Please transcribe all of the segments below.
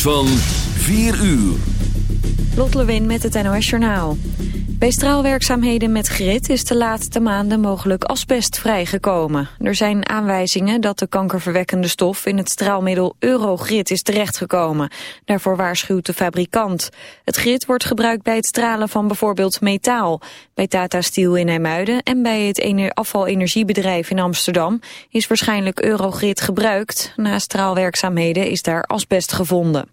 van 4 uur. Lot Lewin met het NOS Journaal. Bij straalwerkzaamheden met grit is de laatste maanden mogelijk asbest vrijgekomen. Er zijn aanwijzingen dat de kankerverwekkende stof in het straalmiddel Eurogrit is terechtgekomen. Daarvoor waarschuwt de fabrikant. Het grit wordt gebruikt bij het stralen van bijvoorbeeld metaal. Bij Tata Steel in IJmuiden en bij het afvalenergiebedrijf in Amsterdam is waarschijnlijk Eurogrit gebruikt. Na straalwerkzaamheden is daar asbest gevonden.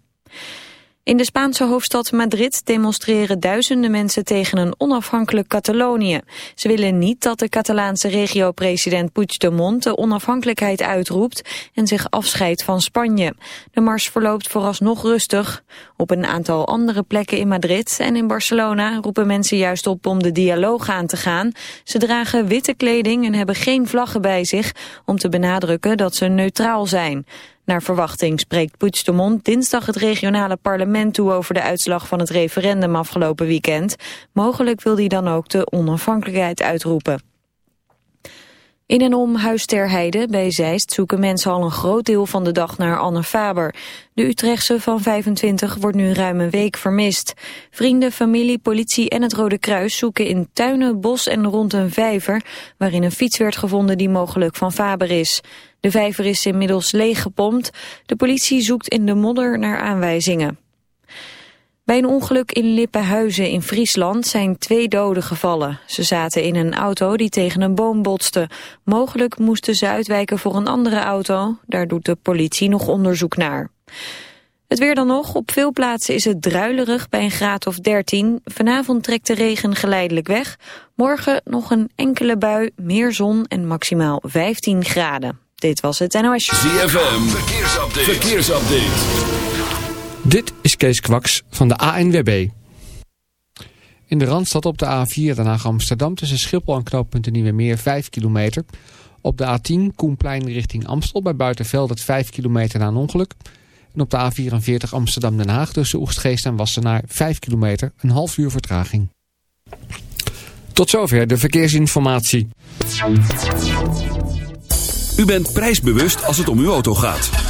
In de Spaanse hoofdstad Madrid demonstreren duizenden mensen tegen een onafhankelijk Catalonië. Ze willen niet dat de Catalaanse regio-president Puigdemont de onafhankelijkheid uitroept en zich afscheidt van Spanje. De mars verloopt vooralsnog rustig. Op een aantal andere plekken in Madrid en in Barcelona roepen mensen juist op om de dialoog aan te gaan. Ze dragen witte kleding en hebben geen vlaggen bij zich om te benadrukken dat ze neutraal zijn. Naar verwachting spreekt Puigdemont dinsdag het regionale parlement toe over de uitslag van het referendum afgelopen weekend. Mogelijk wil hij dan ook de onafhankelijkheid uitroepen. In en om Huis ter Heide bij Zeist zoeken mensen al een groot deel van de dag naar Anne Faber. De Utrechtse van 25 wordt nu ruim een week vermist. Vrienden, familie, politie en het Rode Kruis zoeken in tuinen, bos en rond een vijver... waarin een fiets werd gevonden die mogelijk van Faber is. De vijver is inmiddels leeggepompt. De politie zoekt in de modder naar aanwijzingen. Bij een ongeluk in Lippenhuizen in Friesland zijn twee doden gevallen. Ze zaten in een auto die tegen een boom botste. Mogelijk moesten ze uitwijken voor een andere auto. Daar doet de politie nog onderzoek naar. Het weer dan nog. Op veel plaatsen is het druilerig bij een graad of 13. Vanavond trekt de regen geleidelijk weg. Morgen nog een enkele bui, meer zon en maximaal 15 graden. Dit was het NOS. ZFM, verkeersupdate. verkeersupdate. Dit is Kees Kwaks van de ANWB. In de Randstad op de A4 Den Haag Amsterdam tussen Schiphol en knooppunt Nieuwe Meer 5 kilometer. Op de A10 Koenplein richting Amstel bij Buitenveld het 5 kilometer na een ongeluk. En op de A44 Amsterdam Den Haag tussen Oegstgeest en Wassenaar 5 kilometer, een half uur vertraging. Tot zover de verkeersinformatie. U bent prijsbewust als het om uw auto gaat.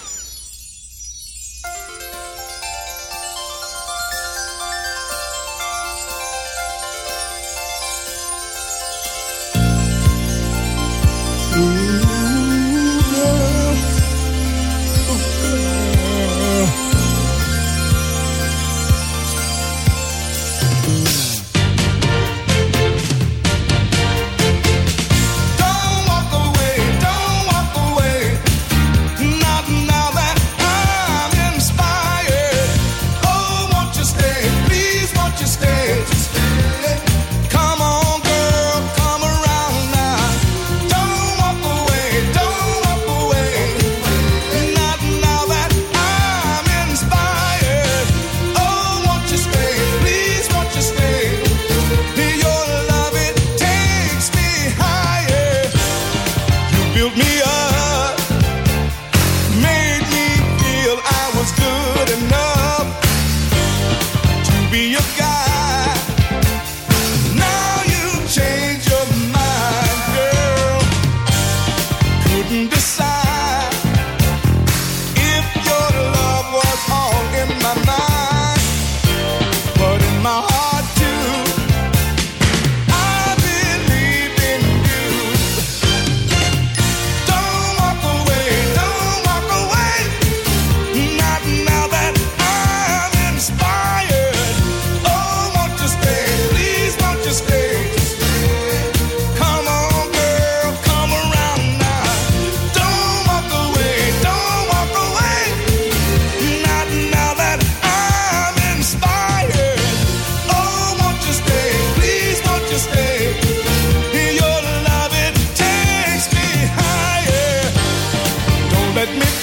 let me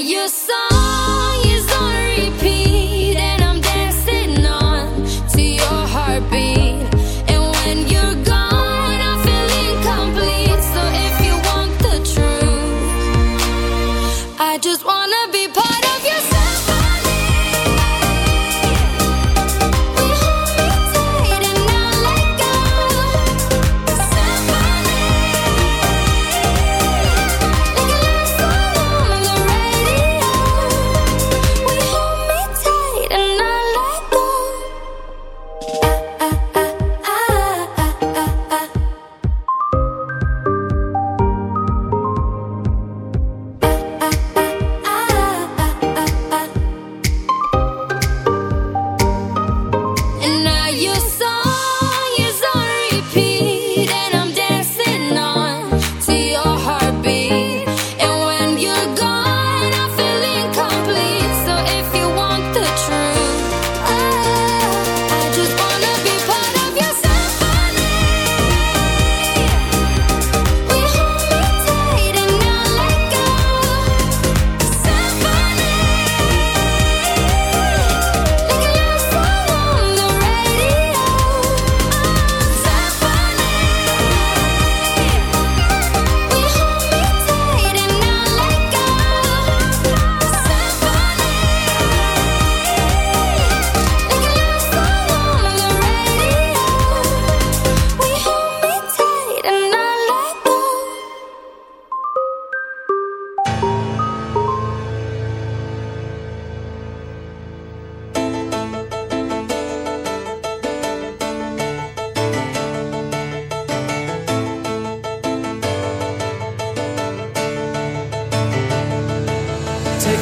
your song.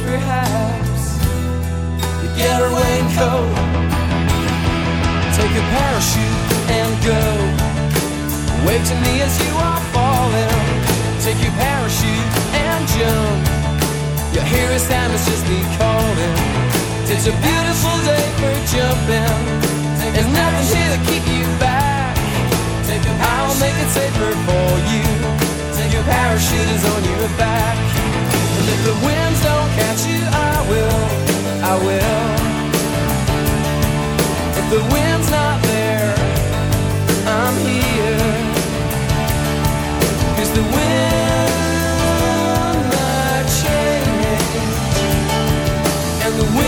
Perhaps you get a raincoat Take a parachute and go Wave to me as you are falling. Take your parachute and jump. Your hero Sam is just me calling. It's a beautiful day for jumping. There's nothing here to keep you back. I'll make it safer for you. Your parachute is on your back. If the winds don't catch you, I will. I will. If the wind's not there, I'm here. Cause the wind might change And the wind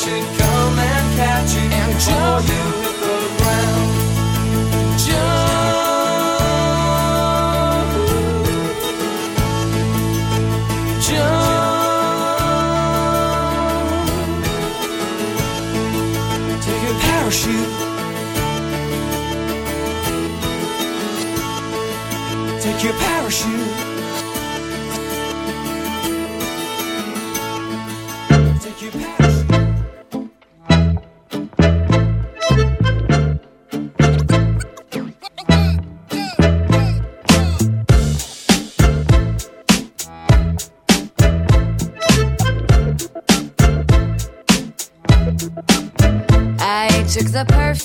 Should come and catch you. And jump, you hit the ground. Jump, jump. Take your parachute. Take your parachute.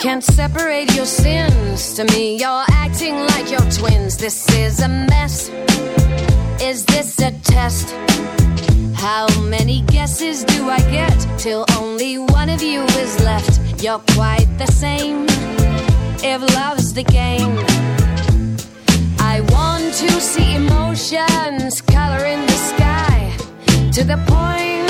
can't separate your sins. To me, you're acting like you're twins. This is a mess. Is this a test? How many guesses do I get till only one of you is left? You're quite the same. if love is the game. I want to see emotions color in the sky to the point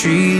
tree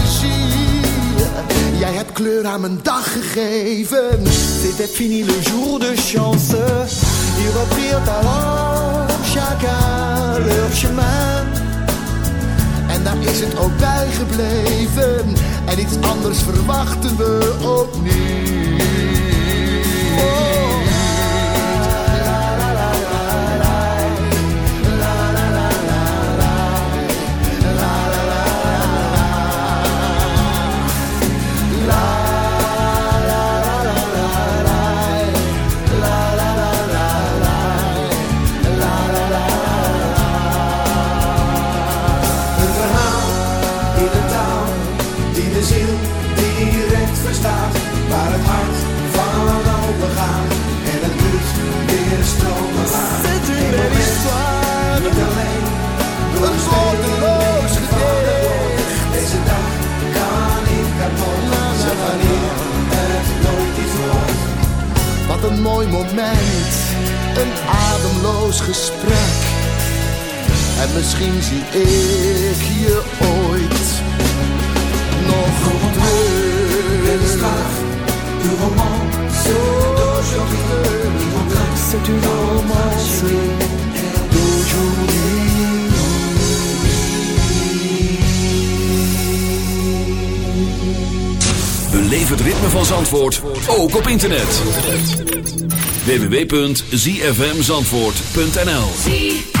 Jij hebt kleur aan mijn dag gegeven. C'était fini le jour de chance. Ils reprirent alors chacun leur chemin. En daar is het ook bij gebleven. En iets anders verwachten we ook moment, een ademloos gesprek. En misschien zie ik je ooit nog. Uw romance d'aujourd'hui. C'est une romance Beleef het ritme van Zandvoort, ook op internet. www.zfmzandvoort.nl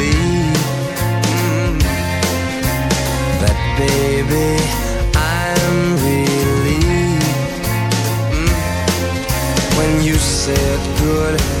said good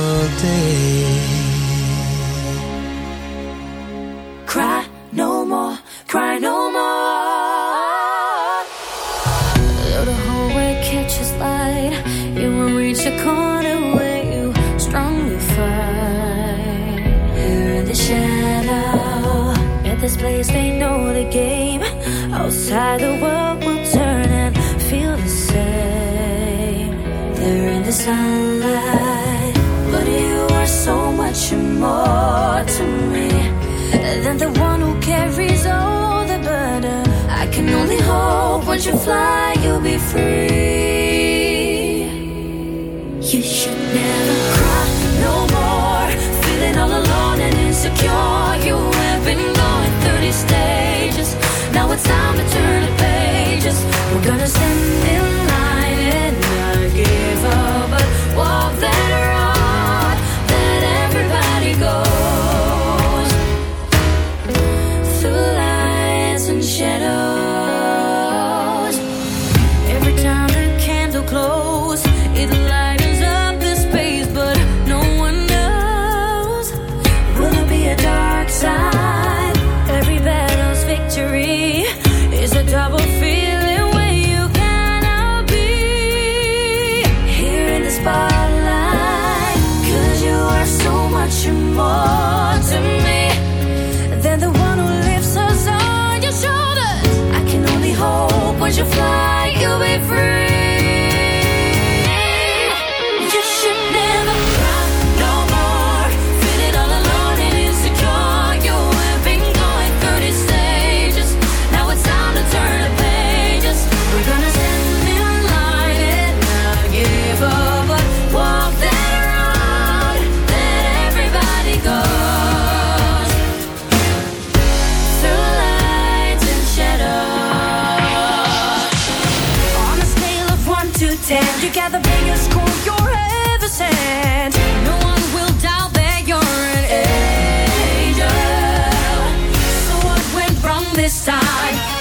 more to me than the one who carries all the burden. I can only hope once you fly, you'll be free. You should never cry no more. Feeling all alone and insecure. You have been going 30 stages. Now it's time to turn the pages. We're gonna stand in line and not give up, but walk that I.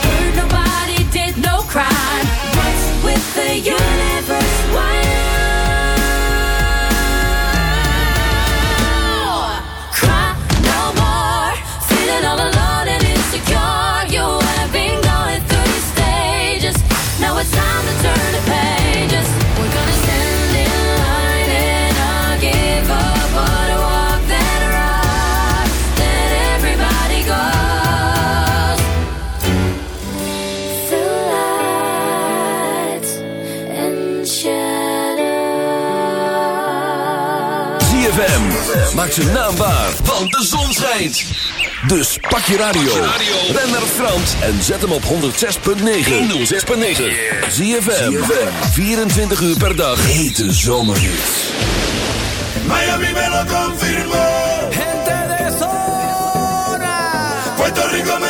Maak ze naambaar, want de zon schijnt. Dus pak je radio. Ben naar Frans en zet hem op 106.9. 106.9. Zie je 24 uur per dag. Hete zomerhits. Miami me lo confirmó. Gente de zona. Puerto Rico